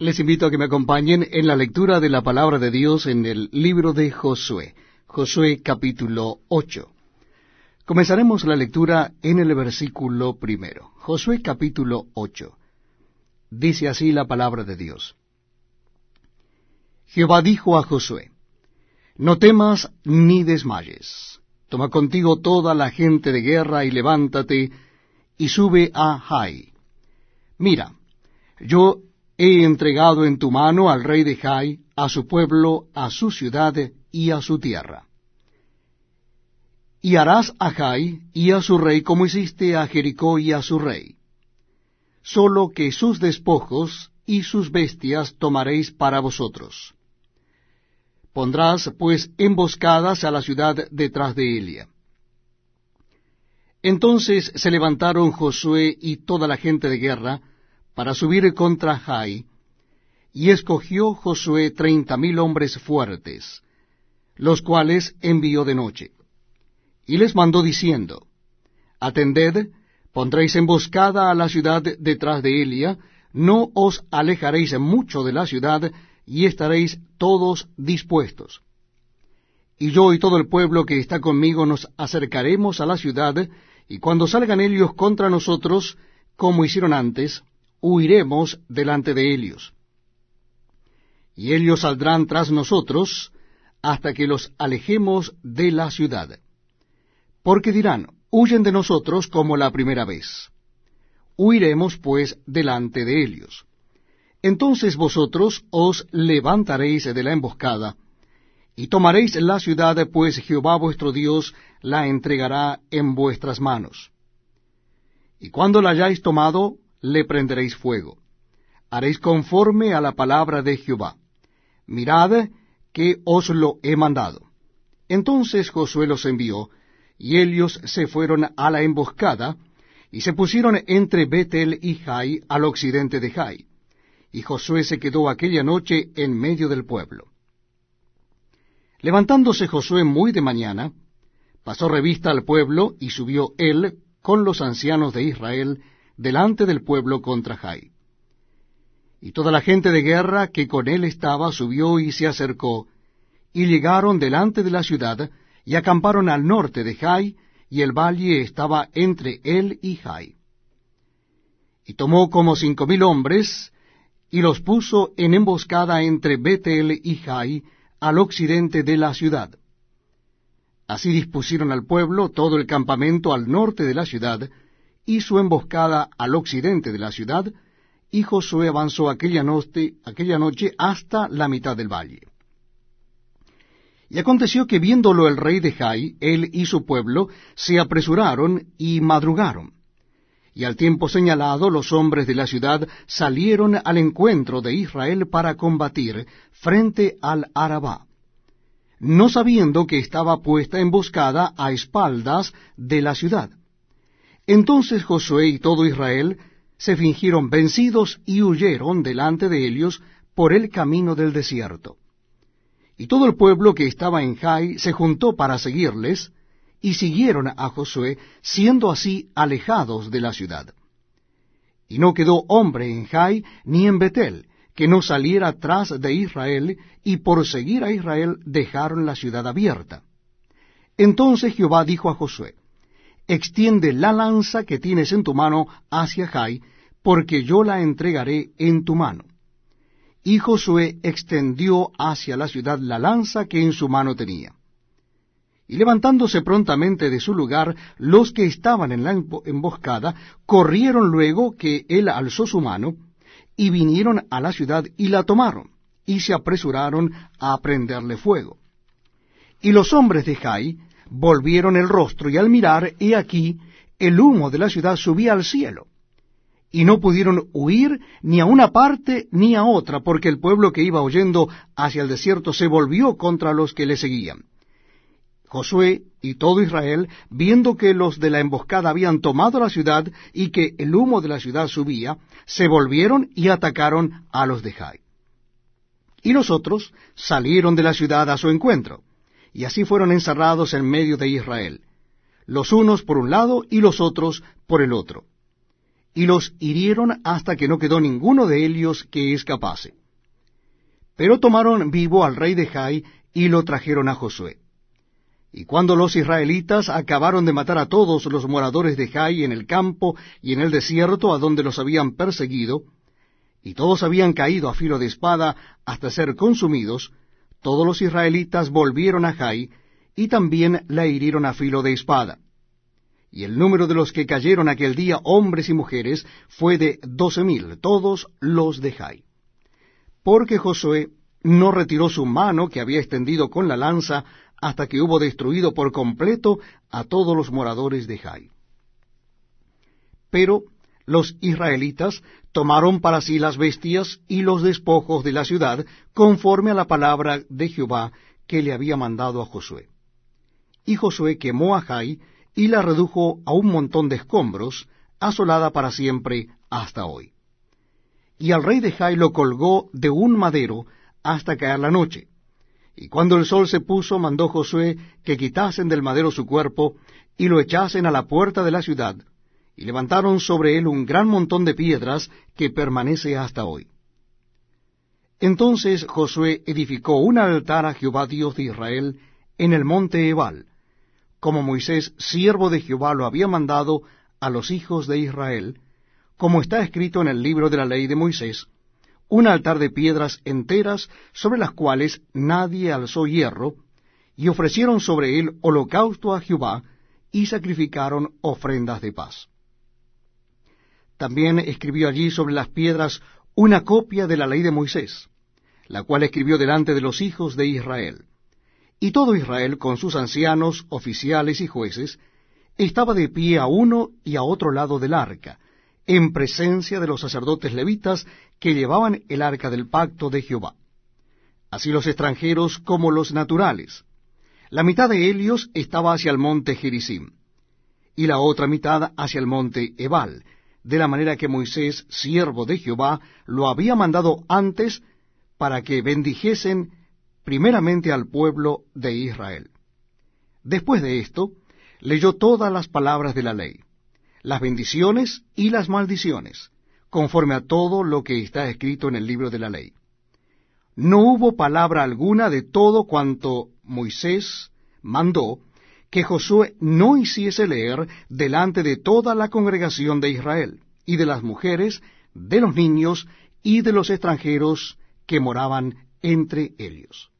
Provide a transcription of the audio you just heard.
Les invito a que me acompañen en la lectura de la palabra de Dios en el libro de Josué, Josué capítulo 8. Comenzaremos la lectura en el versículo primero. Josué capítulo 8. Dice así la palabra de Dios. Jehová dijo a Josué, No temas ni desmayes. Toma contigo toda la gente de guerra y levántate y sube a Jai. Mira, yo he entregado en tu mano al rey de Jai, a su pueblo, a su ciudad y a su tierra. Y harás a Jai y a su rey como hiciste a Jericó y a su rey. Solo que sus despojos y sus bestias tomaréis para vosotros. Pondrás pues emboscadas a la ciudad detrás de Elia. Entonces se levantaron Josué y toda la gente de guerra, para subir contra Jai, y escogió Josué treinta mil hombres fuertes, los cuales envió de noche. Y les mandó diciendo, Atended, pondréis emboscada a la ciudad detrás de Elia, no os alejaréis mucho de la ciudad, y estaréis todos dispuestos. Y yo y todo el pueblo que está conmigo nos acercaremos a la ciudad, y cuando salgan ellos contra nosotros, como hicieron antes, huiremos delante de ellos. Y ellos saldrán tras nosotros hasta que los alejemos de la ciudad. Porque dirán, huyen de nosotros como la primera vez. Huiremos pues delante de ellos. Entonces vosotros os levantaréis de la emboscada, y tomaréis la ciudad, pues Jehová vuestro Dios la entregará en vuestras manos. Y cuando la hayáis tomado, le prenderéis fuego. Haréis conforme a la palabra de Jehová. Mirad que os lo he mandado. Entonces Josué los envió, y ellos se fueron a la emboscada, y se pusieron entre Betel y Jai al occidente de Jai. Y Josué se quedó aquella noche en medio del pueblo. Levantándose Josué muy de mañana, pasó revista al pueblo y subió él con los ancianos de Israel delante del pueblo contra Jai. Y toda la gente de guerra que con él estaba subió y se acercó, y llegaron delante de la ciudad, y acamparon al norte de Jai, y el valle estaba entre él y Jai. Y tomó como cinco mil hombres, y los puso en emboscada entre Betel y Jai, al occidente de la ciudad. Así dispusieron al pueblo todo el campamento al norte de la ciudad, y su emboscada al occidente de la ciudad, y Josué avanzó aquella noche, aquella noche hasta la mitad del valle. Y aconteció que viéndolo el rey de Jai, él y su pueblo, se apresuraron y madrugaron. Y al tiempo señalado los hombres de la ciudad salieron al encuentro de Israel para combatir frente al Arabá, no sabiendo que estaba puesta emboscada a espaldas de la ciudad. Entonces Josué y todo Israel se fingieron vencidos y huyeron delante de ellos por el camino del desierto. Y todo el pueblo que estaba en Jai se juntó para seguirles, y siguieron a Josué, siendo así alejados de la ciudad. Y no quedó hombre en Jai ni en Betel, que no saliera atrás de Israel, y por seguir a Israel dejaron la ciudad abierta. Entonces Jehová dijo a Josué, extiende la lanza que tienes en tu mano hacia Jai, porque yo la entregaré en tu mano. Y Josué extendió hacia la ciudad la lanza que en su mano tenía. Y levantándose prontamente de su lugar, los que estaban en la emboscada corrieron luego que él alzó su mano, y vinieron a la ciudad y la tomaron, y se apresuraron a prenderle fuego. Y los hombres de Jai volvieron el rostro, y al mirar, he aquí, el humo de la ciudad subía al cielo. Y no pudieron huir ni a una parte ni a otra, porque el pueblo que iba huyendo hacia el desierto se volvió contra los que le seguían. Josué y todo Israel, viendo que los de la emboscada habían tomado la ciudad y que el humo de la ciudad subía, se volvieron y atacaron a los de Jai. Y los otros salieron de la ciudad a su encuentro y así fueron encerrados en medio de Israel, los unos por un lado y los otros por el otro. y los hirieron hasta que no quedó ninguno de ellos que escapase. Pero tomaron vivo al rey de Jai y lo trajeron a Josué. Y cuando los israelitas acabaron de matar a todos los moradores de Jai en el campo y en el desierto a donde los habían perseguido, y todos habían caído a filo de espada hasta ser consumidos, todos los israelitas volvieron a Jai, y también la hirieron a filo de espada. Y el número de los que cayeron aquel día, hombres y mujeres, fue de doce mil, todos los de Jai. Porque Josué no retiró su mano que había extendido con la lanza hasta que hubo destruido por completo a todos los moradores de Jai. Pero los israelitas tomaron para sí las bestias y los despojos de la ciudad, conforme a la palabra de Jehová que le había mandado a Josué. Y Josué quemó a Jai y la redujo a un montón de escombros, asolada para siempre hasta hoy. Y al rey de Jai lo colgó de un madero hasta caer la noche. Y cuando el sol se puso, mandó Josué que quitasen del madero su cuerpo y lo echasen a la puerta de la ciudad, y levantaron sobre él un gran montón de piedras que permanece hasta hoy. Entonces Josué edificó un altar a Jehová Dios de Israel en el monte Ebal, como Moisés, siervo de Jehová, lo había mandado a los hijos de Israel, como está escrito en el libro de la ley de Moisés, un altar de piedras enteras sobre las cuales nadie alzó hierro, y ofrecieron sobre él holocausto a Jehová, y sacrificaron ofrendas de paz. También escribió allí sobre las piedras una copia de la ley de Moisés, la cual escribió delante de los hijos de Israel. Y todo Israel, con sus ancianos, oficiales y jueces, estaba de pie a uno y a otro lado del arca, en presencia de los sacerdotes levitas que llevaban el arca del pacto de Jehová. Así los extranjeros como los naturales. La mitad de ellos estaba hacia el monte Gerizim, y la otra mitad hacia el monte Ebal, de la manera que Moisés, siervo de Jehová, lo había mandado antes para que bendijesen primeramente al pueblo de Israel. Después de esto, leyó todas las palabras de la ley, las bendiciones y las maldiciones, conforme a todo lo que está escrito en el libro de la ley. No hubo palabra alguna de todo cuanto Moisés mandó, que Josué no hiciese leer delante de toda la congregación de Israel, y de las mujeres, de los niños y de los extranjeros que moraban entre ellos.